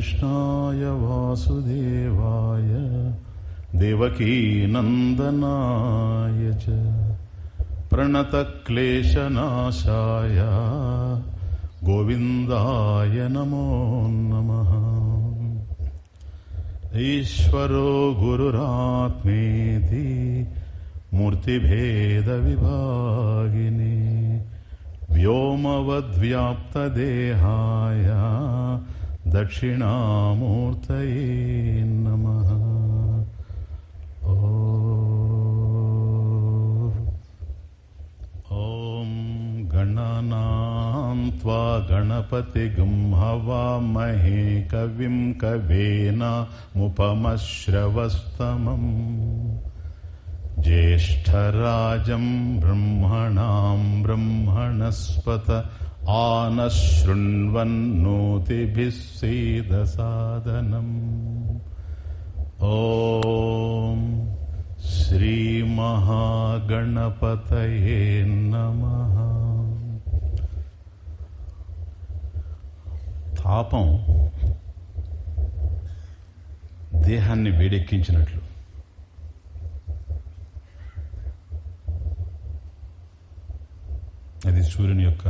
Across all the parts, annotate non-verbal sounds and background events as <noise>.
कृष्णाय वासुदेवाय देवकीनन्दनाय च प्रणतक्लेशनाशाय गोविन्दाय नमो नमः ईश्वरो गुरुरात्मेति मूर्तिभेदविभागिनि व्योमवद्व्याप्तदेहाय दक्षिणामूर्तये नमः ॐ गणानां त्वा गणपतिगं हवामहे कविं कवेनामुपमश्रवस्तमम् ज्येष्ठराजं ब्रह्मणां ब्रह्मणस्पत आनशृण्वन्नोतिभिः सीदसादनम् ॐ श्रीमहागणपतये नमः తాపం దేహాన్ని వేడెక్కించినట్లు అది సూర్యుని యొక్క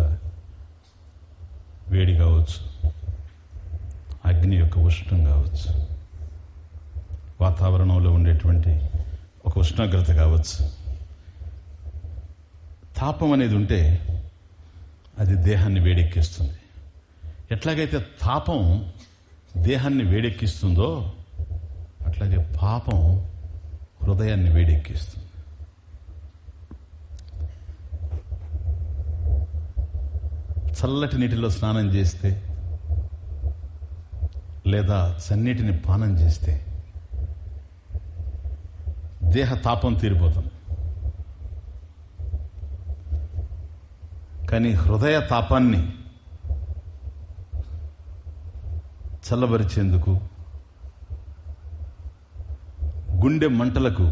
వేడి కావచ్చు అగ్ని యొక్క ఉష్ణం కావచ్చు వాతావరణంలో ఉండేటువంటి ఒక ఉష్ణోగ్రత కావచ్చు. తాపం అనేది ఉంటే అది దేహాన్ని వేడెక్కిస్తుంది. ఎట్లాగైతే తాపం దేహాన్ని వేడెక్కిస్తుందో అట్లాగే పాపం హృదయాన్ని వేడెక్కిస్తుంది. చల్లటి నీటిలో స్నానం చేస్తే లేదా సన్నిటిని పానం చేస్తే దేహ తాపం తీరిపోతుంది. కానీ హృదయ తాపాన్ని చల్లబరిచేందుకు గుండె మంటలకు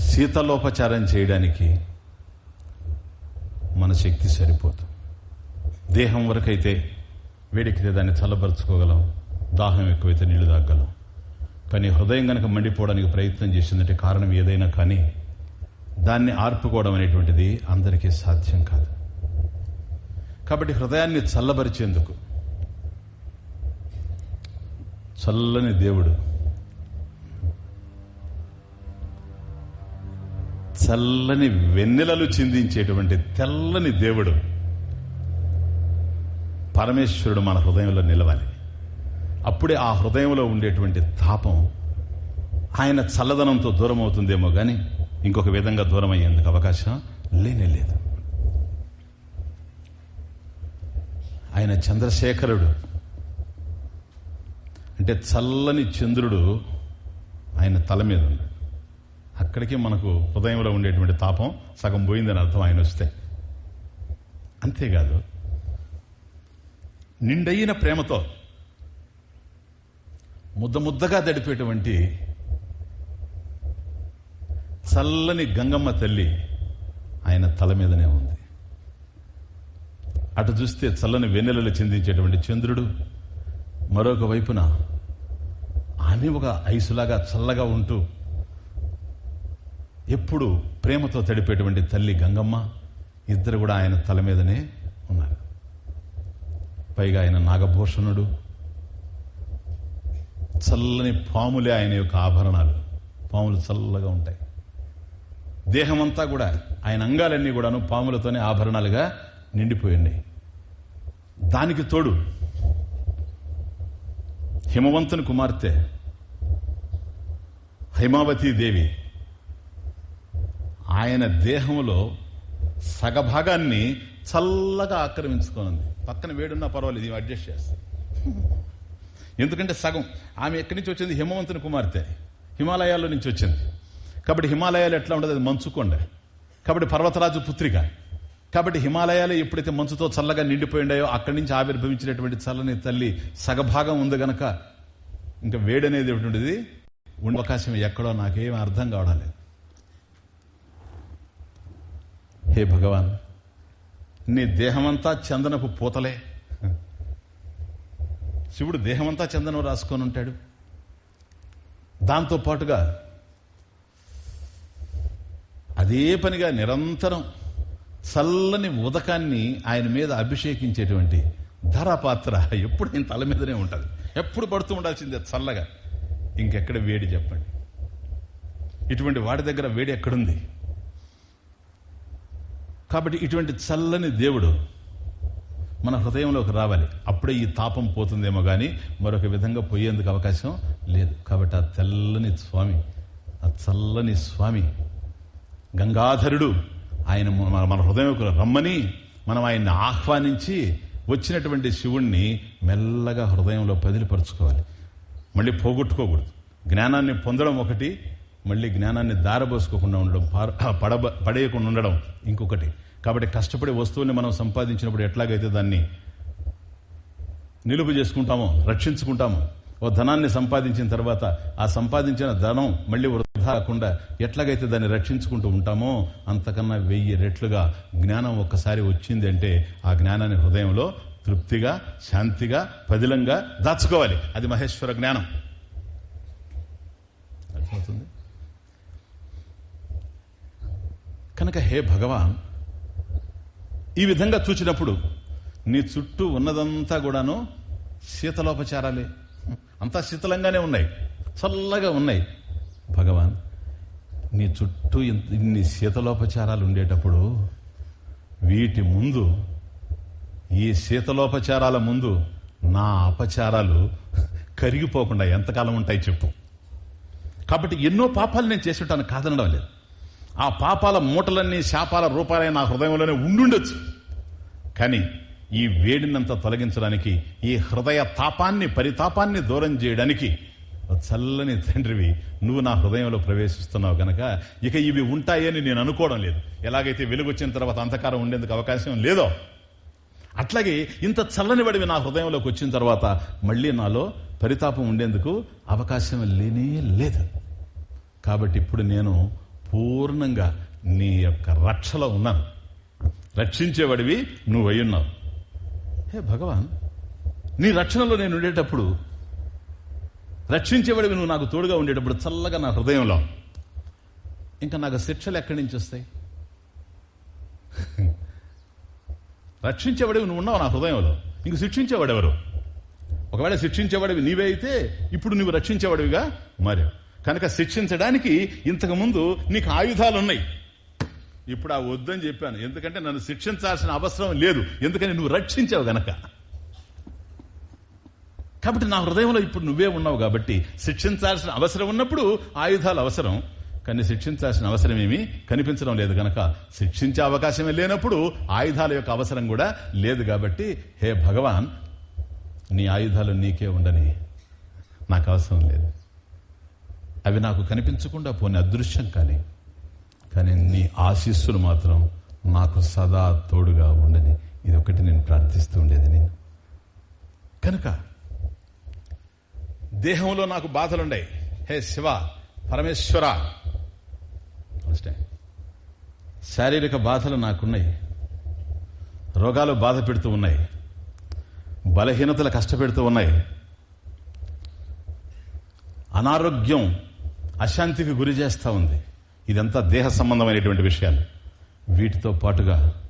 శీతలోపచారం చేయడానికి మన శక్తి సరిపోదు. దేహం వరకైతే వేడెక్కితే దాన్ని చల్లబరుచుకోగలం దాహం ఎక్కువైతే నీళ్ళు తాగలం కానీ హృదయం గనక మండిపోవడానికి ప్రయత్నం చేసిందంటే కారణం ఏదైనా కానీ దాన్ని ఆర్పుకోవడం అనేటువంటిది అందరికీ సాధ్యం కాదు. కాబట్టి హృదయాన్ని చల్లబరిచేందుకు చల్లని దేవుడు చల్లని వెన్నెలలు చిందించేటువంటి తెల్లని దేవుడు పరమేశ్వరుడు మన హృదయంలో నిలవాలి. అప్పుడే ఆ హృదయంలో ఉండేటువంటి తాపం ఆయన చల్లదనంతో దూరం అవుతుందేమో కానీ ఇంకొక విధంగా దూరం అయ్యేందుకు అవకాశం లేనే లేదు. ఆయన చంద్రశేఖరుడు అంటే చల్లని చంద్రుడు ఆయన తల మీద ఉన్నాడు. అక్కడికి మనకు హృదయంలో ఉండేటువంటి తాపం సగం పోయిందని అర్థం ఆయన వస్తే. అంతేకాదు నిండయిన ప్రేమతో ముద్ద ముద్దగా దడిపేటువంటి చల్లని గంగమ్మ తల్లి ఆయన తల మీదనే ఉంది. అటు చూస్తే చల్లని వెన్నెలలు చిందించేటువంటి చంద్రుడు మరొక వైపున ఆమె ఒక ఐసులాగా చల్లగా ఉంటూ ఎప్పుడు ప్రేమతో తడిపేటువంటి తల్లి గంగమ్మ ఇద్దరు కూడా ఆయన తల మీదనే ఉన్నారు. పైగా ఆయన నాగభూషణుడు. చల్లని పాములే ఆయన యొక్క ఆభరణాలు. పాములు చల్లగా ఉంటాయి. దేహమంతా కూడా ఆయన అంగాలన్నీ కూడాను పాములతోనే ఆభరణాలుగా నిండిపోయింది. దానికి తోడు హిమవంతుని కుమార్తె హైమావతీ దేవి ఆయన దేహంలో సగభాగాన్ని చల్లగా ఆక్రమించుకోనుంది. పక్కన వేడున్నా పర్వాలేదు ఇవి అడ్జస్ట్ చేస్తాయి ఎందుకంటే సగం. ఆమె ఎక్కడి నుంచి వచ్చింది? హిమవంతుని కుమార్తె. హిమాలయాల్లో నుంచి వచ్చింది. కాబట్టి హిమాలయాలు ఎట్లా ఉండదు? అది మంచుకొండ కాబట్టి పర్వతరాజు పుత్రిక. కాబట్టి హిమాలయాలు ఎప్పుడైతే మంచుతో చల్లగా నిండిపోయిండాయో అక్కడి నుంచి ఆవిర్భవించినటువంటి చల్లని తల్లి సగభాగం ఉంది గనక. ఇంకా వేడనేది ఉండేది? ఉండే అవకాశం ఎక్కడో నాకేం అర్థం కావడం లేదు. హే భగవాన్. నీ దేహమంతా చందనపు పూతలే. శివుడు దేహమంతా చందనం రాసుకొని ఉంటాడు. దాంతో పాటుగా అదే పనిగా నిరంతరం చల్లని ఉదకాన్ని ఆయన మీద అభిషేకించేటువంటి ధరపాత్ర ఎప్పుడు ఆయన తల మీదనే ఉంటుంది. ఎప్పుడు పడుతూ ఉండాల్సిందే చల్లగా. ఇంకెక్కడ వేడి చెప్పండి. ఇటువంటి వాడి దగ్గర వేడి ఎక్కడుంది? కాబట్టి ఇటువంటి చల్లని దేవుడు మన హృదయంలోకి రావాలి. అప్పుడే ఈ తాపం పోతుందేమో కానీ మరొక విధంగా పోయేందుకు అవకాశం లేదు. కాబట్టి ఆ తెల్లని స్వామి ఆ చల్లని స్వామి గంగాధరుడు ఆయన మన- హృదయంకు రమ్మని మనం ఆయన్ని ఆహ్వానించి వచ్చినటువంటి శివుణ్ణి మెల్లగా హృదయంలో పదిలిపరుచుకోవాలి. మళ్ళీ పోగొట్టుకోకూడదు. జ్ఞానాన్ని పొందడం ఒకటి మళ్ళీ జ్ఞానాన్ని దారబోసుకోకుండా ఉండడం పార- పడబ పడేయకుండా ఉండడం ఇంకొకటి. కాబట్టి కష్టపడి వస్తువుని మనం సంపాదించినప్పుడు ఎట్లాగైతే దాన్ని నిలుపు చేసుకుంటామో రక్షించుకుంటామో ఓ ధనాన్ని సంపాదించిన తర్వాత ఆ సంపాదించిన ధనం మళ్ళీ వృధా కాకుండా ఎట్లాగైతే దాన్ని రక్షించుకుంటూ ఉంటామో అంతకన్నా వెయ్యి రెట్లుగా జ్ఞానం ఒక్కసారి వచ్చింది అంటే ఆ జ్ఞానాన్ని హృదయంలో తృప్తిగా శాంతిగా పదిలంగా దాచుకోవాలి. అది మహేశ్వర జ్ఞానం. అర్థమవుతుంది? కనుక హే భగవాన్ ఈ విధంగా చూచినప్పుడు నీ చుట్టూ ఉన్నదంతా కూడాను శీతలోపచారాలే. అంతా శీతలంగానే ఉన్నాయి. చల్లగా ఉన్నాయి. భగవాన్ నీ చుట్టూ ఇన్ని శీతలోపచారాలు ఉండేటప్పుడు వీటి ముందు ఈ శీతలోపచారాల ముందు నా అపచారాలు కరిగిపోకుండా ఎంతకాలం ఉంటాయి చెప్పు. కాబట్టి ఎన్నో పాపాలు నేను చేసి ఉంటాను కాదనడం లేదు. ఆ పాపాల మూటలన్నీ శాపాల రూపాలే నా హృదయంలోనే ఉండుండొచ్చు. కానీ ఈ వేడినంత తొలగించడానికి ఈ హృదయ తాపాన్ని పరితాపాన్ని దూరం చేయడానికి చల్లని తండ్రివి నువ్వు నా హృదయంలో ప్రవేశిస్తున్నావు గనక ఇక ఇవి ఉంటాయని నేను అనుకోవడం లేదు. ఎలాగైతే వెలుగు వచ్చిన తర్వాత అంధకారం ఉండేందుకు అవకాశం లేదో అట్లాగే ఇంత చల్లని వడివి నా హృదయంలోకి వచ్చిన తర్వాత మళ్ళీ నాలో పరితాపం ఉండేందుకు అవకాశం లేనే లేదు. కాబట్టి ఇప్పుడు నేను పూర్ణంగా నీ యొక్క రక్షలో ఉన్నాను. రక్షించేవాడివి నువ్వు అయ్యున్నావు హే భగవాన్ నీ రక్షణలో నేను ఉండేటప్పుడు రక్షించేవాడివి నువ్వు నాకు తోడుగా ఉండేటప్పుడు చల్లగా నా హృదయంలో ఇంకా నాకు శిక్షలు ఎక్కడి నుంచి వస్తాయి? రక్షించేవాడివి నువ్వు ఉన్నావు నా హృదయంలో. ఇంక శిక్షించేవాడెవరు? ఒకవేళ శిక్షించేవాడివి నీవే అయితే ఇప్పుడు నువ్వు రక్షించేవాడివిగా మారావు. కనుక శిక్షించడానికి ఇంతకు ముందు నీకు ఆయుధాలు ఉన్నాయి ఇప్పుడు ఆ వద్దని చెప్పాను. ఎందుకంటే నన్ను శిక్షించాల్సిన అవసరం లేదు. ఎందుకని నువ్వు రక్షించావు గనక. కాబట్టి నా హృదయంలో ఇప్పుడు నువ్వే ఉన్నావు కాబట్టి శిక్షించాల్సిన అవసరం ఉన్నప్పుడు ఆయుధాలు అవసరం. కానీ శిక్షించాల్సిన అవసరం ఏమీ కనిపించడం లేదు గనక. శిక్షించే అవకాశమే లేనప్పుడు ఆయుధాల యొక్క అవసరం కూడా లేదు కాబట్టి హే భగవాన్ నీ ఆయుధాలు నీకే ఉండని. నాకు అవసరం లేదు. అవి నాకు కనిపించకుండా పోని అదృశ్యం కానీ కానీ నీ ఆశీస్సులు మాత్రం నాకు సదా తోడుగా ఉండని ఇది ఒకటి నేను ప్రార్థిస్తూ ఉండేది నేను. కనుక దేహంలో నాకు బాధలున్నాయి హే శివ పరమేశ్వర. శారీరక బాధలు నాకున్నాయి. రోగాలు బాధ పెడుతూ ఉన్నాయి. బలహీనతలు కష్టపెడుతూ ఉన్నాయి. అనారోగ్యం అశాంతికి గురి చేస్తూ ఉంది. ఇదంతా దేహ సంబంధమైనటువంటి విషయాలు. వీటితో పాటుగా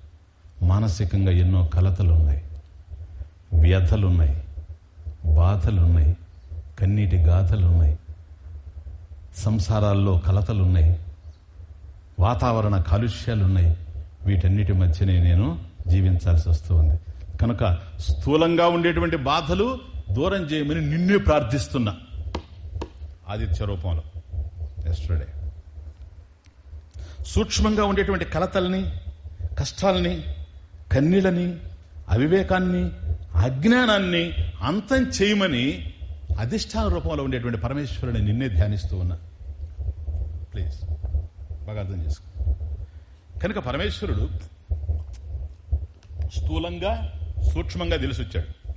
మానసికంగా ఎన్నో కలతలున్నాయి. వ్యధలున్నాయి. బాధలున్నాయి. కన్నీటి గాథలున్నాయి. సంసారాల్లో కలతలున్నాయి. వాతావరణ కాలుష్యాలున్నాయి. వీటన్నిటి మధ్యనే నేను జీవించాల్సి వస్తుంది కనుక స్థూలంగా ఉండేటువంటి బాధలు దూరం చేయమని నిన్నే ప్రార్థిస్తున్నా. ఆదిత్య రూపంలో. ఎస్టర్డే సూక్ష్మంగా ఉండేటువంటి కలతల్ని కష్టాలని కన్నీళ్ళని అవివేకాన్ని అజ్ఞానాన్ని అంతం చేయమని అధిష్టాన రూపంలో ఉండేటువంటి పరమేశ్వరుని నిన్నే ధ్యానిస్తూ ఉన్నా. ప్లీజ్ బాగా అర్థం చేసుకో. కనుక పరమేశ్వరుడు స్థూలంగా సూక్ష్మంగా తెలిసొచ్చాడు.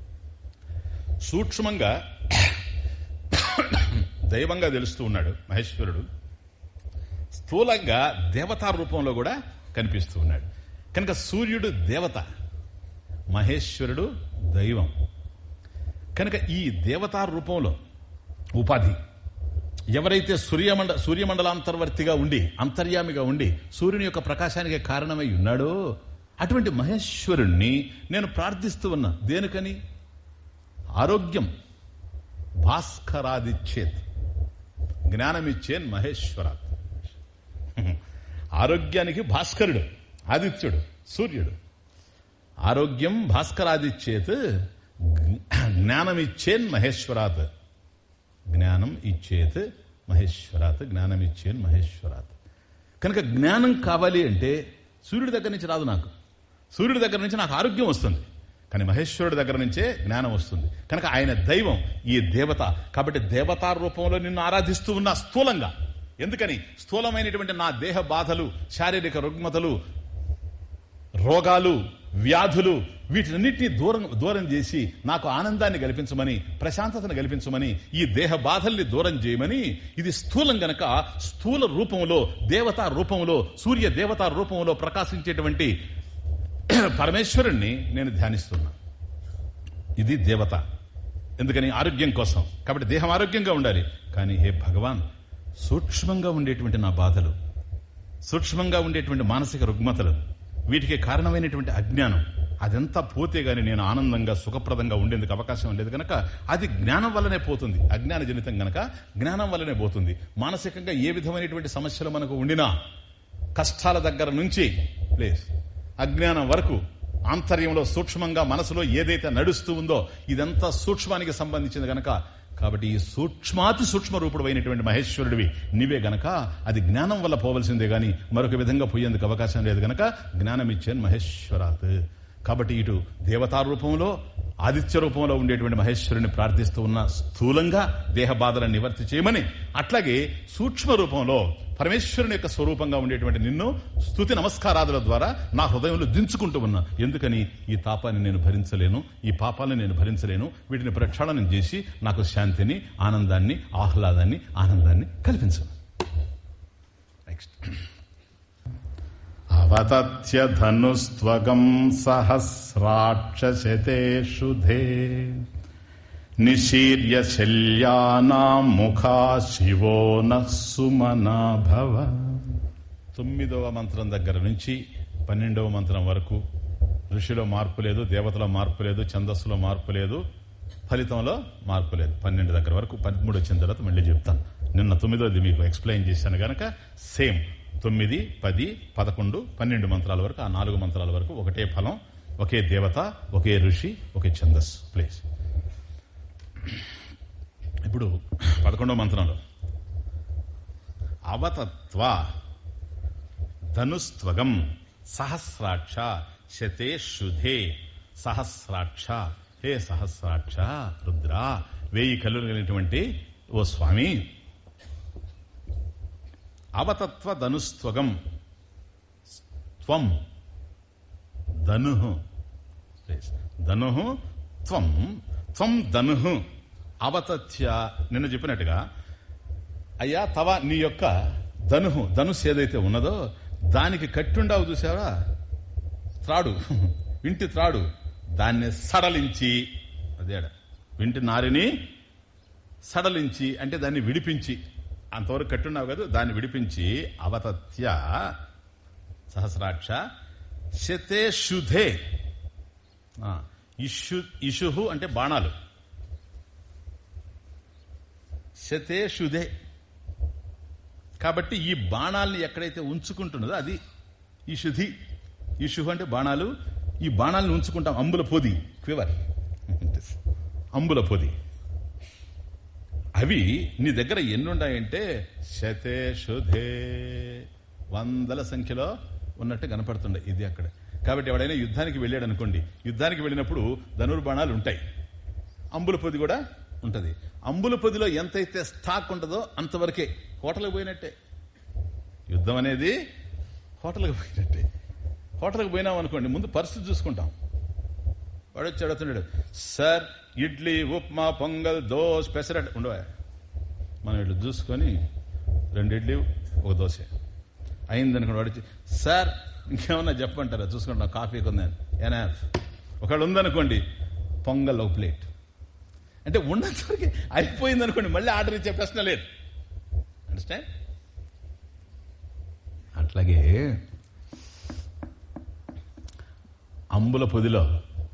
సూక్ష్మంగా దైవంగా తెలుస్తూ ఉన్నాడు మహేశ్వరుడు. స్థూలంగా దేవతా రూపంలో కూడా కనిపిస్తూ ఉన్నాడు. కనుక సూర్యుడు దేవత మహేశ్వరుడు దైవం. కనుక ఈ దేవతా రూపంలో ఉపాధి ఎవరైతే సూర్యమండ సూర్యమండలాంతర్వర్తిగా ఉండి అంతర్యామిగా ఉండి సూర్యుని యొక్క ప్రకాశానికి కారణమై ఉన్నాడో అటువంటి మహేశ్వరుణ్ణి నేను ప్రార్థిస్తూ ఉన్నా. దేనికని? ఆరోగ్యం. భాస్కరాదిచ్చేత్. జ్ఞానమిచ్చేన్ మహేశ్వరాత్ ఆరోగ్యానికి భాస్కరుడు ఆదిత్యుడు సూర్యుడు. ఆరోగ్యం భాస్కరాదిచ్చేత్ జ్ఞానం ఇచ్చేన్ మహేశ్వరాత్. జ్ఞానం ఇచ్చేత్ మహేశ్వరాత్ జ్ఞానం ఇచ్చేన్ మహేశ్వరాత్. కనుక జ్ఞానం కావాలి అంటే సూర్యుడి దగ్గర నుంచి రాదు నాకు. సూర్యుడి దగ్గర నుంచి నాకు ఆరోగ్యం వస్తుంది. కానీ మహేశ్వరుడి దగ్గర నుంచే జ్ఞానం వస్తుంది. కనుక ఆయన దైవం ఈ దేవత. కాబట్టి దేవతా రూపంలో నిన్ను ఆరాధిస్తూ ఉన్న స్థూలంగా. ఎందుకని? స్థూలమైనటువంటి నా దేహ బాధలు శారీరక రుగ్మతలు రోగాలు వ్యాధులు వీటినన్నింటినీ దూరం దూరం చేసి నాకు ఆనందాన్ని కల్పించమని ప్రశాంతతను కల్పించమని ఈ దేహ బాధల్ని దూరం చేయమని ఇది స్థూలం గనక స్థూల రూపంలో దేవతా రూపంలో సూర్య దేవతా రూపంలో ప్రకాశించేటువంటి పరమేశ్వరుణ్ణి నేను ధ్యానిస్తున్నా. ఇది దేవత. ఎందుకని? ఆరోగ్యం కోసం. కాబట్టి దేహం ఆరోగ్యంగా ఉండాలి. కానీ హే భగవాన్ సూక్ష్మంగా ఉండేటువంటి నా బాధలు సూక్ష్మంగా ఉండేటువంటి మానసిక రుగ్మతలు వీటికి కారణమైనటువంటి అజ్ఞానం అదంతా పోతే గాని నేను ఆనందంగా సుఖప్రదంగా ఉండేందుకు అవకాశం లేదు గనక అది జ్ఞానం వల్లనే పోతుంది. అజ్ఞాన జనితం గనక జ్ఞానం వల్లనే పోతుంది. మానసికంగా ఏ విధమైనటువంటి సమస్యలు మనకు ఉండినా కష్టాల దగ్గర నుంచి ప్లేస్ అజ్ఞానం వరకు ఆంతర్యంలో సూక్ష్మంగా మనసులో ఏదైతే నడుస్తూ ఉందో ఇదంతా సూక్ష్మానికి సంబంధించింది గనక. కాబట్టి ఈ సూక్ష్మాతి సూక్ష్మ రూపుడైనటువంటి మహేశ్వరుడివి నీవే గనక అది జ్ఞానం వల్ల పోవలసిందే గాని మరొక విధంగా పోయేందుకు అవకాశం లేదు గనక జ్ఞానం ఇచ్చాను మహేశ్వరాత్. కాబట్టి ఇటు దేవతా రూపంలో ఆదిత్య రూపంలో ఉండేటువంటి మహేశ్వరుని ప్రార్థిస్తూ ఉన్న స్థూలంగా దేహ బాధలను నివర్తి చేయమని అట్లాగే సూక్ష్మ రూపంలో పరమేశ్వరుని యొక్క స్వరూపంగా ఉండేటువంటి నిన్ను స్థుతి నమస్కారాదుల ద్వారా నా హృదయంలో దించుకుంటూ ఉన్నా. ఎందుకని? ఈ తాపాన్ని నేను భరించలేను ఈ పాపాలను నేను భరించలేను వీటిని ప్రక్షాళనం చేసి నాకు శాంతిని ఆనందాన్ని ఆహ్లాదాన్ని ఆనందాన్ని కల్పించను నెక్స్ట్ అవతథ్యధనుస్త్వగం సహస్రాక్షశతేషుధే నిశీర్య శల్యానా ముఖా శివో నమనా తొమ్మిదవ మంత్రం దగ్గర నుంచి పన్నెండవ మంత్రం వరకు ఋషిలో మార్పు లేదు దేవతలో మార్పు లేదు ఛందస్సులో మార్పు లేదు ఫలితంలో మార్పు లేదు. పన్నెండు దగ్గర వరకు పదమూడు వచ్చిన తర్వాత మళ్ళీ చెప్తాను. నిన్న తొమ్మిదోది మీకు ఎక్స్ప్లెయిన్ చేశాను గనక సేమ్ తొమ్మిది పది పదకొండు పన్నెండు మంత్రాల వరకు ఆ నాలుగు మంత్రాల వరకు ఒకటే ఫలం ఒకే దేవత ఒకే ఋషి ఒకే ఛందస్. ప్లేస్ ఇప్పుడు పదకొండవ మంత్రంలో. అవతత్వ ధనుస్త్వగం సహస్రాక్ష శతే శుధే సహస్రాక్ష. హే సహస్రాక్ష రుద్ర. వేయి కళ్ళు కలిగినటువంటి ఓ స్వామి అవతత్వ ధనుస్త్వగం త్వం. ధను. ధను త్వం. త్వం ధను. అవతథ్య నిన్న చెప్పినట్టుగా అయ్యా తవ నీ యొక్క ధను ధనుస్ ఏదైతే ఉన్నదో దానికి కట్టుండావు చూసావా? త్రాడు. ఇంటి త్రాడు. దాన్ని సడలించి అదేడ. వింటి నారిని సడలించి అంటే దాన్ని విడిపించి. అంతవరకు కట్టున్నావు కదా దాన్ని విడిపించి అవతత్య సహస్రాక్ష శతే శుధే. ఇషు అంటే బాణాలు. శతే శుధే. కాబట్టి ఈ బాణాల్ని ఎక్కడైతే ఉంచుకుంటున్నదో అది ఈ శుధి. ఈ శుభ అంటే బాణాలు. ఈ బాణాలను ఉంచుకుంటాం అంబుల పొది క్వివర్. <laughs> అంబుల పొది. అవి నీ దగ్గర ఎన్నున్నాయంటే శతే శుధే. వందల సంఖ్యలో ఉన్నట్టు కనపడుతుండే ఇది అక్కడ. కాబట్టి ఎవడైనా యుద్ధానికి వెళ్ళాడు అనుకోండి యుద్ధానికి వెళ్ళినప్పుడు ధనుర్బాణాలు ఉంటాయి. అంబుల పొది కూడా ఉంటుంది. అంబుల పొదిలో ఎంతైతే స్టాక్ ఉంటుందో అంతవరకే హోటల్కి పోయినట్టే. యుద్ధం అనేది హోటల్కి పోయినట్టే. హోటల్కి పోయినాం అనుకోండి ముందు పరిస్థితి చూసుకుంటాం. వాడు వచ్చి అడుగుతున్నాడు సార్ ఇడ్లీ ఉప్మా పొంగల్ దోశ పెసరట్ ఉండవా? మనం ఇట్లా చూసుకొని రెండు ఇడ్లీ ఒక దోశ. అయిందనుకోండి వాడు సార్ ఇంకేమన్నా చెప్పంటారా చూసుకుంటాం కాఫీ కొందని ఏనా ఒకళ్ళు ఉందనుకోండి పొంగల్ ఒక ప్లేట్. అంటే ఉన్నంతవరకు అయిపోయింది అనుకోండి మళ్ళీ ఆర్డర్ ఇచ్చే ప్రశ్న లేదు. అండర్స్టాండ్ అట్లాగే అంబుల పొదిలో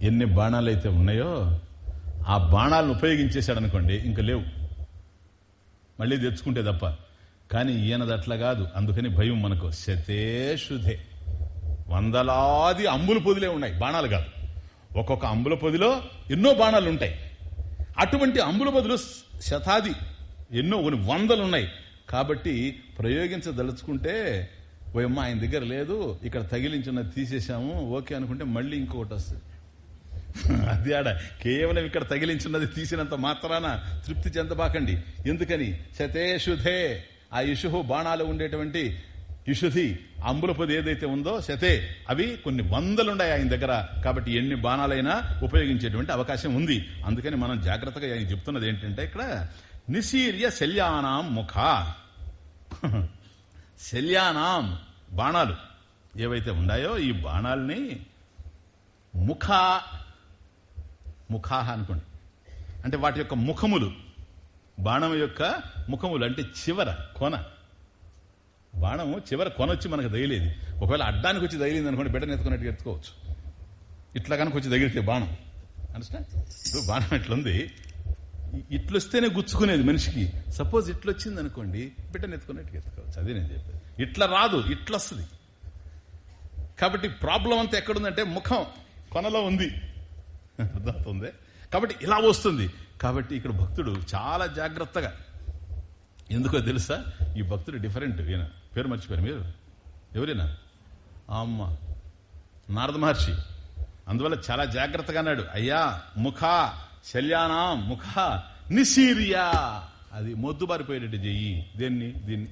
ఎన్ని బాణాలు అయితే ఉన్నాయో ఆ బాణాలను ఉపయోగించేశాడు అనుకోండి ఇంక లేవు. మళ్ళీ తెచ్చుకుంటే తప్ప. కానీ ఈయనది అట్లా కాదు. అందుకని భయం మనకు. శతేషుధే వందలాది అంబుల పొదిలే ఉన్నాయి. బాణాలు కాదు. ఒక్కొక్క అంబుల పొదిలో ఎన్నో బాణాలు ఉంటాయి అటువంటి అంబుల పొదిలో శతాది ఎన్నో కొన్ని వందలు ఉన్నాయి కాబట్టి ప్రయోగించదలుచుకుంటే ఓయమ్మ ఆయన దగ్గర లేదు. ఇక్కడ తగిలించున్నది తీసేశాము. ఓకే అనుకుంటే మళ్ళీ ఇంకొకటి వస్తుంది. అది ఆడ కేవలం ఇక్కడ తగిలించినది తీసినంత మాత్రాన తృప్తి చెందబాకండి. ఎందుకని? శతేషుధే. ఆ ఇషుహు బాణాలు ఉండేటువంటి యుషుధి అంబులపది ఏదైతే ఉందో శతే అవి కొన్ని వందలున్నాయి ఆయన దగ్గర. కాబట్టి ఎన్ని బాణాలైనా ఉపయోగించేటువంటి అవకాశం ఉంది. అందుకని మనం జాగ్రత్తగా ఆయన చెప్తున్నది ఏంటంటే ఇక్కడ నిశీర్య శల్యానాం ముఖ. <laughs> శల్యానాం బాణాలు ఏవైతే ఉన్నాయో ఈ బాణాలని ముఖ ముఖాహ అనుకోండి. అంటే వాటి యొక్క ముఖములు బాణం యొక్క ముఖములు అంటే చివర కొన. బాణము చివర కొన వచ్చి మనకు తగిలేది. ఒకవేళ అడ్డానికి వచ్చి తగిలింది అనుకోండి బిడ్డ ఎత్తుకున్నట్టు ఎత్తుకోవచ్చు. ఇట్లా కనుక వచ్చి తగిలితే బాణం. అండర్స్టాండ్ ఇప్పుడు బాణం ఇట్లుంది ఇట్లొస్తేనే గుచ్చుకునేది మనిషికి. సపోజ్ ఇట్లొచ్చింది అనుకోండి బిడ్డను ఎత్తుకున్నట్టు ఎత్తుకోవచ్చు. అదే నేను చెప్పేది. ఇట్లా రాదు ఇట్లొస్తుంది. కాబట్టి ప్రాబ్లం అంతా ఎక్కడుందంటే ముఖం కొనలో ఉంది. అర్థమవుతుంది? కాబట్టి ఇలా వస్తుంది. కాబట్టి ఇక్కడ భక్తుడు చాలా జాగ్రత్తగా ఎందుకో తెలుసా? ఈ భక్తుడు డిఫరెంట్ ఈయన పేరు మర్చిపోయారు మీరు? ఎవరైనా? అమ్మ నారద మహర్షి. అందువల్ల చాలా జాగ్రత్తగా అన్నాడు. అయ్యా ముఖ శల్యానాం ముఖ నిశీర్యా. అది మొద్దుబారిపోయేటట్టు చెయ్యి. దేన్ని? దీన్ని.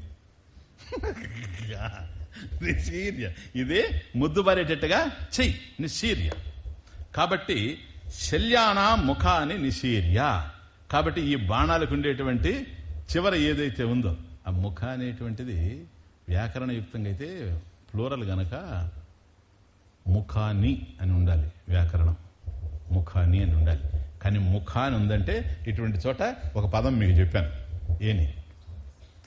<laughs> నిశీర్య. ఇదే ముద్దుబారేటట్టుగా చెయ్యి. నిశీర్య. కాబట్టి శల్యాన ముఖాన్ని నిశీర్య. కాబట్టి ఈ బాణాలకు ఉండేటువంటి చివర ఏదైతే ఉందో ఆ ముఖ అనేటువంటిది వ్యాకరణయుక్తంగా అయితే ప్లూరల్ గనక ముఖాని అని ఉండాలి వ్యాకరణం. ముఖాని అని ఉండాలి. కానీ ముఖాని ఉందంటే ఇటువంటి చోట ఒక పదం మీకు చెప్పాను. ఏని?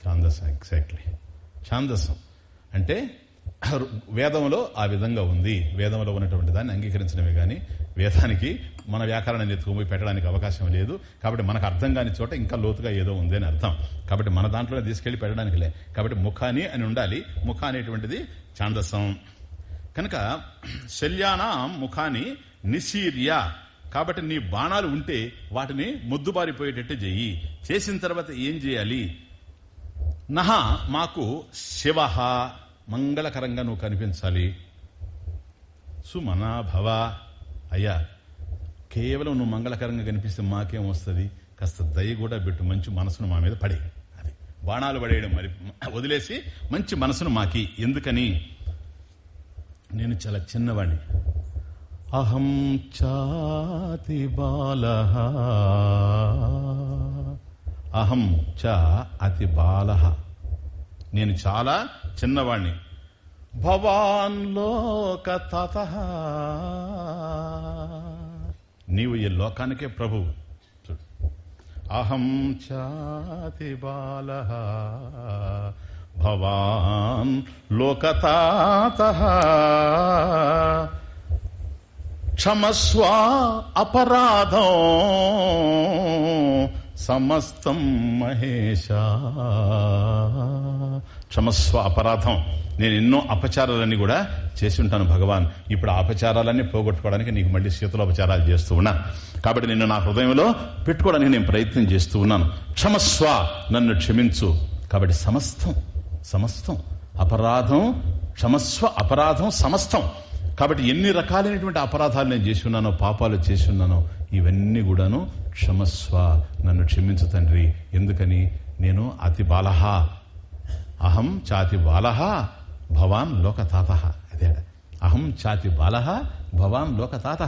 ఛాందసం ఎగ్జాక్ట్లీ. ఛాందసం. అంటే వేదంలో ఆ విధంగా ఉంది. వేదంలో ఉన్నటువంటి దాన్ని అంగీకరించడమే కానీ వేదానికి మన వ్యాకరణాన్ని ఎత్తుకుపోయి పెట్టడానికి అవకాశం లేదు. కాబట్టి మనకు అర్థం కాని చోట ఇంకా లోతుగా ఏదో ఉంది అని అర్థం. కాబట్టి మన దాంట్లోనే తీసుకెళ్ళి పెట్టడానికి లే. కాబట్టి ముఖాని అని ఉండాలి. ముఖ అనేటువంటిది ఛాందసం. కనుక శల్యానాం ముఖాని నిశీర్య. కాబట్టి నీ బాణాలు ఉంటే వాటిని ముద్దుబారిపోయేటట్టు చెయ్యి చేసిన తర్వాత ఏం చేయాలి నహ మాకు శివ. మంగళకరంగా నువ్వు కనిపించాలి. సుమనాభవ అయ్యా కేవలం నువ్వు మంగళకరంగా కనిపిస్తే మాకేం వస్తుంది? కాస్త దయ కూడా పెట్టు మంచి మనసును మా మీద పడే. అది. బాణాలు పడేయడం మరి. వదిలేసి మంచి మనసును మాకి. ఎందుకని? నేను చాలా చిన్నవాణ్ణి. అహం చాతి బాల అహం చ అతి బాల నేను చాలా చిన్నవాణ్ణి. భవాన్ లోక తత. నీవు ఈ లోకానికే ప్రభువు అహం చాతి బాల. భవాన్ లోకతాత క్షమస్వ అపరాధం. సమస్తం మహేష క్షమస్వ అపరాధం. నేను ఎన్నో అపచారాలన్నీ కూడా చేసి ఉంటాను భగవాన్. ఇప్పుడు ఆ అపచారాలన్నీ పోగొట్టుకోవడానికి నీకు మళ్ళీ శీతలోపచారాలు చేస్తూ ఉన్నాను కాబట్టి నిన్ను నా హృదయంలో పెట్టుకోవడానికి నేను ప్రయత్నం చేస్తూ ఉన్నాను. క్షమస్వ నన్ను క్షమించు. కాబట్టి సమస్తం సమస్తం. అపరాధం క్షమస్వ అపరాధం సమస్తం. కాబట్టి ఎన్ని రకాలైనటువంటి అపరాధాలు నేను చేసి ఉన్నానో పాపాలు చేసి ఉన్నానో ఇవన్నీ కూడాను క్షమస్వ నన్ను క్షమించు తండ్రి. ఎందుకని? నేను అతి బాలహ. అహం చాతి బాలహ భవాన్ లోకతాత. అదే అహం చాతి బాలహ భవాన్ లోకతాత.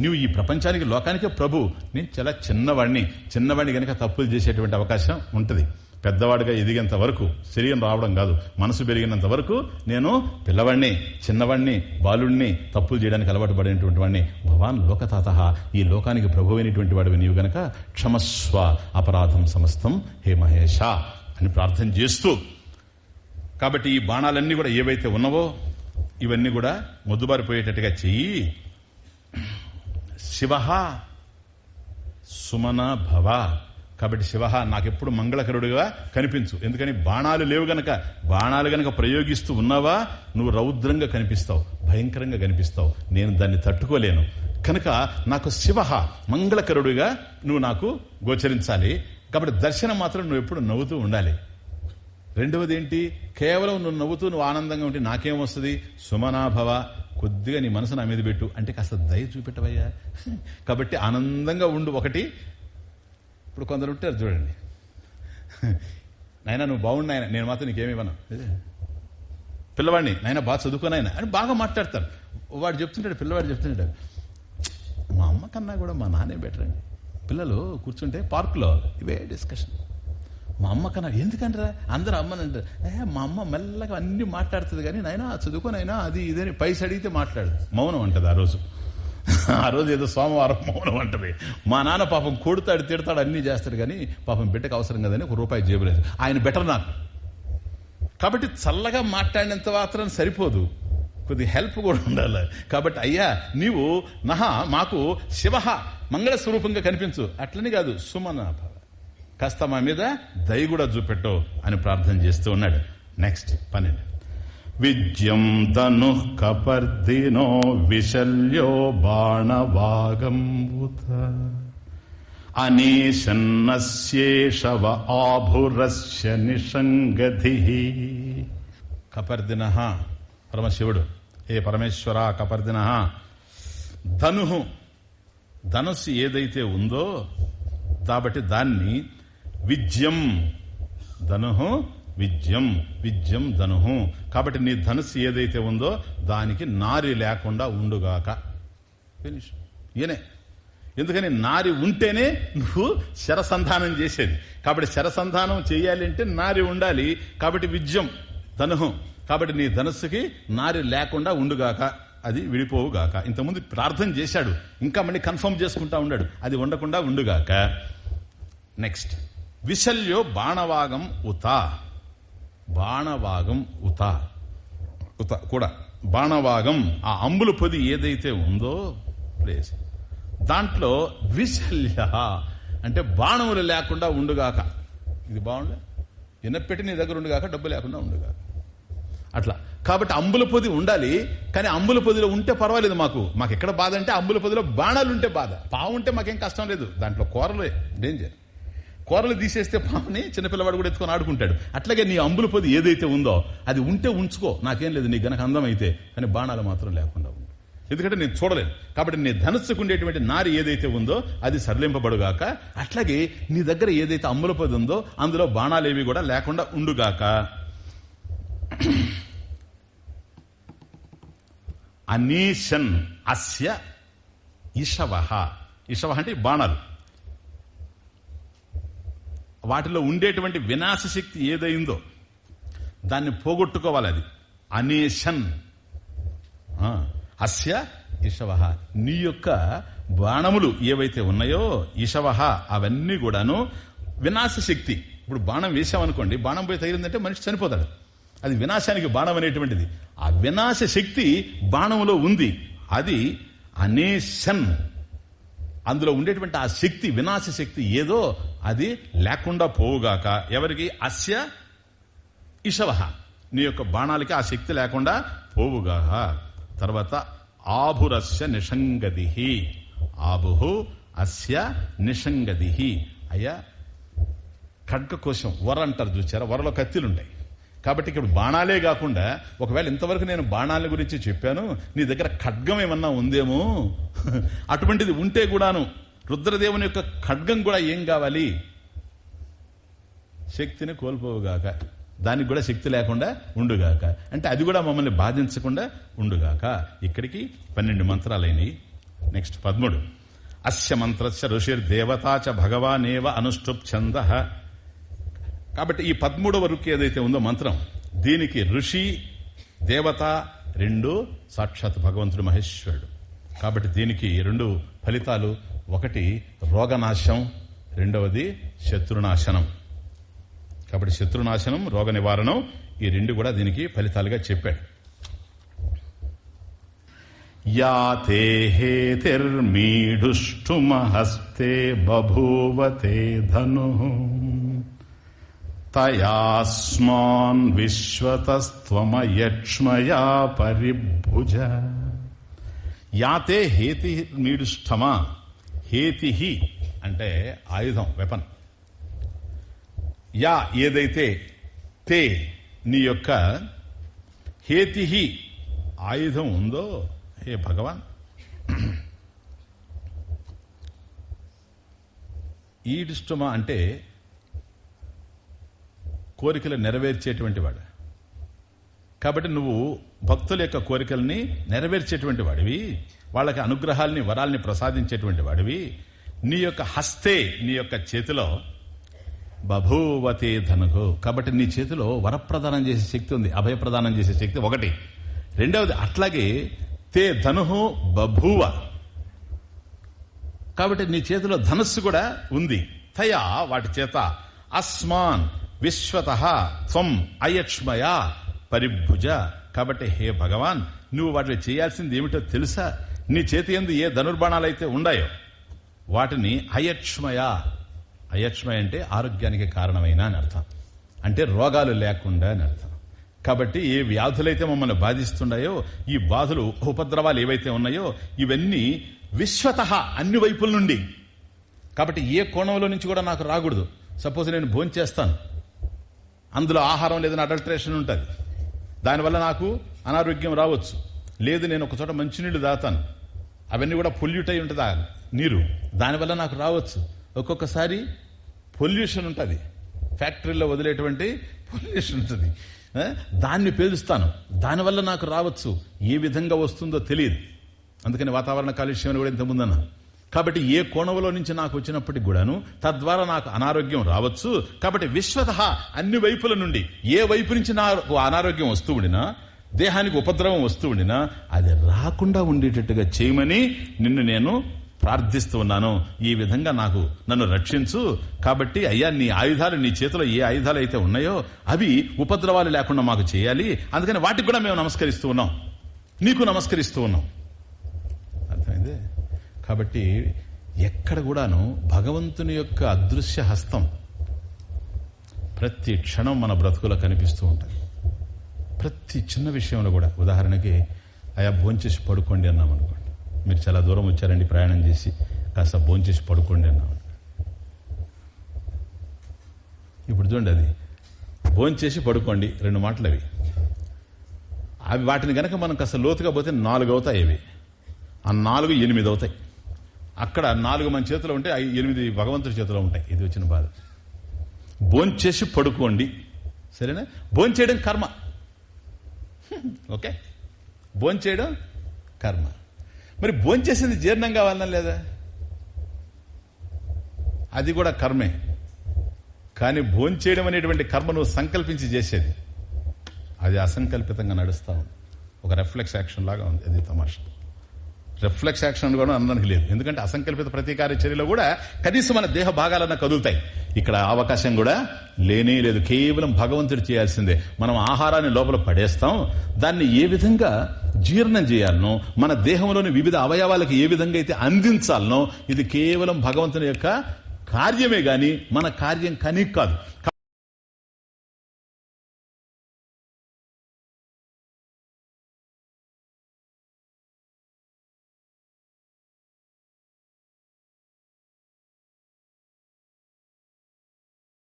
నీవు ఈ ప్రపంచానికి లోకానికే ప్రభు. నేను చాలా చిన్నవాడిని చిన్నవాడిని గనక తప్పులు చేసేటువంటి అవకాశం ఉంటుంది. పెద్దవాడిగా ఎదిగేంత వరకు శరీరం రావడం కాదు మనసు పెరిగినంత వరకు నేను పిల్లవాడిని చిన్నవాడిని బాలుడిని తప్పులు చేయడానికి అలవాటు పడినటువంటి వాడిని భవాన్ లోకతాత. ఈ లోకానికి ప్రభు అయినటువంటి వాడివి నీవు గనక క్షమస్వ అపరాధం సమస్తం హే మహేష అని ప్రార్థన చేస్తూ కాబట్టి ఈ బాణాలన్నీ కూడా ఏవైతే ఉన్నవో ఇవన్నీ కూడా మొద్దుబారిపోయేటట్టుగా చెయ్యి. శివ సుమన భవ. కాబట్టి శివ నాకెప్పుడు మంగళకరుడుగా కనిపించు. ఎందుకని? బాణాలు లేవు గనక. బాణాలు గనక ప్రయోగిస్తూ ఉన్నావా? నువ్వు రౌద్రంగా కనిపిస్తావు. భయంకరంగా కనిపిస్తావు. నేను దాన్ని తట్టుకోలేను. కనుక నాకు శివ మంగళకరుడుగా నువ్వు నాకు గోచరించాలి. కాబట్టి దర్శనం మాత్రం నువ్వు ఎప్పుడు నవ్వుతూ ఉండాలి. రెండవది ఏంటి కేవలం నువ్వు నవ్వుతూ నువ్వు ఆనందంగా ఉంటే నాకేమొస్తుంది సుమనాభవ కొద్దిగా నీ మనసు నా మీద పెట్టు. అంటే కాస్త దయ చూపెట్టవయ్యా. <laughs> కాబట్టి ఆనందంగా ఉండు. ఒకటి ఇప్పుడు కొందరు ఉంటారు చూడండి. నాయన నువ్వు బాగున్నాయన నేను మాత్రం నీకేమివ్వను పిల్లవాడిని నాయన బాగా చదువుకున్నాయన అని బాగా మాట్లాడతారు. వాడు చెప్తుంటాడు పిల్లవాడు చెప్తుంటాడు. మా అమ్మ కన్నా కూడా మా నాన్నే బెటర్ అండి. పిల్లలు కూర్చుంటే పార్కులో ఇవే డిస్కషన్ మా అమ్మ కన్నా ఎందుకంటారా? అందరూ అమ్మనంటారు ఏ మా అమ్మ మెల్లగా అన్ని మాట్లాడుతుంది కానీ నాయన చదువుకోనైనా అది ఇదని పైస అడిగితే మాట్లాడు మౌనం అంటది ఆ రోజు. ఆ రోజు ఏదో సోమవారం మౌనం అంటది. మా నాన్న పాపం కొడుతాడు తిడతాడు అన్ని చేస్తాడు కానీ పాపం బిడ్డకు అవసరం కదని ఒక రూపాయి జేబులేదు ఆయన బెటర్ నాకు. కాబట్టి చల్లగా మాట్లాడినంత మాత్రం సరిపోదు. కొద్ది హెల్ప్ కూడా ఉండాలి. కాబట్టి అయ్యా నీవు నహ మాకు శివ మంగళ స్వరూపంగా కనిపించు. అట్లని కాదు సుమన కాస్త మా మీద దయ కూడా చూపెట్టవు అని ప్రార్థన చేస్తూ ఉన్నాడు. నెక్స్ట్ పన్నెండు. విద్యం ధను కపర్దినో విశల్యో బాణవాగంబుత అనేశన్నస్యేషవ ఆభురస్య నిషంగధి. కపర్దిన పరమశివుడు ఏ పరమేశ్వర కపర్దిన. ధను ధనుస్సు ఏదైతే ఉందో కాబట్టి దాన్ని విద్యం ధను విద్యం విద్యం ధనుహు కాబట్టి నీ ధనుసు ఏదైతే ఉందో దానికి నారి లేకుండా ఉండుగాక. ఫినిష్ ఈయనే. ఎందుకని నారి ఉంటేనే నువ్వు శరసంధానం చేసేది. కాబట్టి శరసంధానం చేయాలి అంటే నారి ఉండాలి. కాబట్టి విద్యం ధనుహు కాబట్టి నీ ధనుస్సుకి నారి లేకుండా ఉండుగాక. అది విడిపోవుగాక. ఇంతకుముందు ప్రార్థన చేశాడు. ఇంకా మళ్ళీ కన్ఫర్మ్ చేసుకుంటా ఉన్నాడు. అది ఉండకుండా ఉండుగాక. నెక్స్ట్ విశల్యో బాణవాగం ఉతా. బాణవాగం ఉత. ఉత కూడా. బాణవాగం ఆ అంబుల పొది ఏదైతే ఉందో ప్లేస్. దాంట్లో విశల్య. అంటే బాణములు లేకుండా ఉండుగాక. ఇది బాగుండే? ఎన్నపెట్టి నీ దగ్గర ఉండుగాక డబ్బు లేకుండా ఉండుగాక. అట్లా. కాబట్టి అంబుల పొది ఉండాలి కానీ అంబుల పొదిలో ఉంటే పర్వాలేదు మాకు. మాకు ఎక్కడ బాధ అంటే అంబుల పొదిలో బాణాలు ఉంటే బాధ. పావు ఉంటే మాకేం కష్టం లేదు. దాంట్లో కూరలే. డేంజర్. కూరలు తీసేస్తే పాముని చిన్నపిల్లవాడు కూడా ఎత్తుకొని ఆడుకుంటాడు. అట్లాగే నీ అంబుల పొది ఏదైతే ఉందో అది ఉంటే ఉంచుకో. నాకేం లేదు నీ గనక అందం అయితే కానీ బాణాలు మాత్రం లేకుండా ఉండు. ఎందుకంటే నేను చూడలేను. కాబట్టి నీ ధనస్సుకు ఉండేటువంటి నారి ఏదైతే ఉందో అది సరళింపబడుగాక అట్లాగే నీ దగ్గర ఏదైతే అమ్ముల పొది ఉందో అందులో బాణాలు ఏవి కూడా లేకుండా ఉండుగాక. అనీషన్ అస్య ఇషవ ఇషవ అంటే బాణాలు. వాటిలో ఉండేటువంటి వినాశ శక్తి ఏదైందో దాన్ని పోగొట్టుకోవాలి అది. అనేషన్ అస్య ఇషవ నీ యొక్క బాణములు ఏవైతే ఉన్నాయో ఇషవ అవన్నీ కూడాను వినాశ శక్తి. ఇప్పుడు బాణం వేసామనుకోండి బాణం పోయి తగిలిందంటే మనిషి చనిపోతాడు. అది వినాశానికి బాణం అనేటువంటిది. ఆ వినాశ శక్తి బాణంలో ఉంది. అది అనేషన్ అందులో ఉండేటువంటి ఆ శక్తి వినాశ శక్తి ఏదో అది లేకుండా పోవుగాక. ఎవరికి? అస్య ఇషవ. నీ యొక్క బాణాలకి ఆ శక్తి లేకుండా పోవుగాక. తర్వాత ఆభురస్య నిషంగదిహి ఆబుహు అస్య నిషంగదిహి అయ్యా ఖడ్గ కోసం వర అంటారు చూచారా వరలో కత్తిలుంటాయి. కాబట్టి ఇక్కడ బాణాలే కాకుండా ఒకవేళ ఇంతవరకు నేను బాణాల గురించి చెప్పాను నీ దగ్గర ఖడ్గం ఏమన్నా ఉందేమో? <laughs> అటువంటిది ఉంటే కూడాను రుద్రదేవుని యొక్క ఖడ్గం కూడా ఏం కావాలి? శక్తిని కోల్పోవుగాక. దానికి కూడా శక్తి లేకుండా ఉండుగాక. అంటే అది కూడా మమ్మల్ని బాధించకుండా ఉండుగాక. ఇక్కడికి పన్నెండు మంత్రాలైనవి నెక్స్ట్ పదమూడు. అస్య మంత్రస్య ఋషిర్ చ భగవానేవ అనుష్ఠుప్ ఛంద కాబట్టి ఈ పదమూడవ రుక్కి ఏదైతే ఉందో మంత్రం దీనికి ఋషి దేవత రెండు సాక్షాత్ భగవంతుడు మహేశ్వరుడు. కాబట్టి దీనికి రెండు ఫలితాలు ఒకటి రోగనాశం రెండవది శత్రునాశనం. కాబట్టి శత్రునాశనం రోగ నివారణం ఈ రెండు కూడా దీనికి ఫలితాలుగా చెప్పాడు. యాతే హేతిర్మీఢుష్టుమహస్తే బభూవతే ధను. తయాస్మాన్ విశ్వతస్త్వమయక్ష్మయా పరిభుజ యాతే హేతి మీడుష్టమా హేతి అంటే ఆయుధం వెపన్ యా ఏదైతే తే నీ యొక్క హేతి ఆయుధం ఉందో హే భగవాన్ ఈడిష్టమా అంటే కోరికలు నెరవేర్చేటువంటి వాడు. కాబట్టి నువ్వు భక్తుల యొక్క కోరికల్ని నెరవేర్చేటువంటి వాడివి వాళ్ళకి అనుగ్రహాల్ని వరాల్ని ప్రసాదించేటువంటి వాడివి. నీ యొక్క హస్తే నీ యొక్క చేతిలో బభూవతే ధనుగు. కాబట్టి నీ చేతిలో వరప్రదానం చేసే శక్తి ఉంది అభయప్రదానం చేసే శక్తి ఒకటి. రెండవది అట్లాగే తే ధనుహు బభూవ. కాబట్టి నీ చేతిలో ధనస్సు కూడా ఉంది. తయా వాటి చేత అస్మాన్ విశ్వత త్వం అయక్ష్మయ పరిభుజ. కాబట్టి హే భగవాన్ నువ్వు వాటిని చేయాల్సింది ఏమిటో తెలుసా? నీ చేతి ఎందు ఏ ధనుర్బాణాలైతే ఉన్నాయో వాటిని అయక్ష్మయ. అయక్ష్మయ అంటే ఆరోగ్యానికి కారణమైన అని అర్థం. అంటే రోగాలు లేకుండా అని అర్థం. కాబట్టి ఏ వ్యాధులైతే మమ్మల్ని బాధిస్తున్నాయో ఈ బాధలు ఉపద్రవాలు ఏవైతే ఉన్నాయో ఇవన్నీ విశ్వత అన్ని వైపుల నుండి. కాబట్టి ఏ కోణంలో నుంచి కూడా నాకు రాకూడదు. సపోజ్ నేను భోంచేస్తాను. అందులో ఆహారం లేదని అడల్ట్రేషన్ ఉంటుంది. దానివల్ల నాకు అనారోగ్యం రావచ్చు. లేదు నేను ఒక చోట మంచినీళ్ళు దాతాను. అవన్నీ కూడా పొల్యూట్ అయి ఉంటుంది? నీరు. దానివల్ల నాకు రావచ్చు. ఒక్కొక్కసారి పొల్యూషన్ ఉంటుంది. ఫ్యాక్టరీలో వదిలేటువంటి పొల్యూషన్ ఉంటుంది. దాన్ని పేలుస్తాను. దానివల్ల నాకు రావచ్చు. ఏ విధంగా వస్తుందో తెలియదు. అందుకని వాతావరణ కాలుష్యం అని కూడా ఇంతకుముందన్నా కాబట్టి ఏ కోణంలో నుంచి నాకు వచ్చినప్పటికి కూడాను తద్వారా నాకు అనారోగ్యం రావచ్చు. కాబట్టి విశ్వత అన్ని వైపుల నుండి ఏ వైపు నుంచి నాకు అనారోగ్యం వస్తూ ఉండినా దేహానికి ఉపద్రవం వస్తూ ఉండినా అది రాకుండా ఉండేటట్టుగా చేయమని నిన్ను నేను ప్రార్థిస్తూ ఉన్నాను. ఈ విధంగా నాకు నన్ను రక్షించు. కాబట్టి అయ్యా నీ ఆయుధాలు నీ చేతిలో ఏ ఆయుధాలు అయితే ఉన్నాయో అవి ఉపద్రవాలు లేకుండా మాకు చేయాలి. అందుకని వాటికి కూడా మేము నమస్కరిస్తూ ఉన్నాం. నీకు నమస్కరిస్తూ ఉన్నాం. అర్థమైంది? కాబట్టి ఎక్కడ కూడాను భగవంతుని యొక్క అదృశ్య హస్తం ప్రతి క్షణం మన బ్రతుకులో కనిపిస్తూ ఉంటుంది. ప్రతి చిన్న విషయంలో కూడా. ఉదాహరణకి అయా భోంచేసి పడుకోండి అన్నాం అనుకోండి. మీరు చాలా దూరం వచ్చారండి ప్రయాణం చేసి. కాస్త భోంచేసి పడుకోండి అన్నాం ఇప్పుడు చూడండి అది. భోంచేసి పడుకోండి. రెండు మాటలు అవి అవి వాటిని కనుక మనం కాస్త లోతుగా పోతే నాలుగు అవుతాయి అవి. ఆ నాలుగు ఎనిమిది అవుతాయి అక్కడ నాలుగు మంది చేతిలో ఉంటే ఎనిమిది భగవంతుడి చేతిలో ఉంటాయి. ఇది వచ్చిన బాధ. భోంచేసి పడుకోండి. సరేనా? భోంచేయడం కర్మ. <laughs> ఓకే? భోంచేయడం కర్మ. మరి భోంచేసింది జీర్ణం కావాలన్నా లేదా? అది కూడా కర్మే. కానీ భోంచేయడం అనేటువంటి కర్మ నువ్వు సంకల్పించి చేసేది. అది అసంకల్పితంగా నడుస్తా ఉంది. ఒక రిఫ్లెక్స్ యాక్షన్ లాగా ఉంది. అది తమాషా. రిఫ్లెక్స్ యాక్షన్ కూడా అనడానికి లేదు. ఎందుకంటే అసంకల్పిత ప్రతీకార చర్యలో కూడా కనీసం మన దేహ భాగాలన్నా కదులుతాయి. ఇక్కడ అవకాశం కూడా లేనే లేదు. కేవలం భగవంతుడు చేయాల్సిందే. మనం ఆహారాన్ని లోపల పడేస్తాం. దాన్ని ఏ విధంగా జీర్ణం చేయాలనో మన దేహంలోని వివిధ అవయవాలకు ఏ విధంగా అయితే అందించాలనో ఇది కేవలం భగవంతుని యొక్క కార్యమే గాని మన కార్యం కనీ కాదు.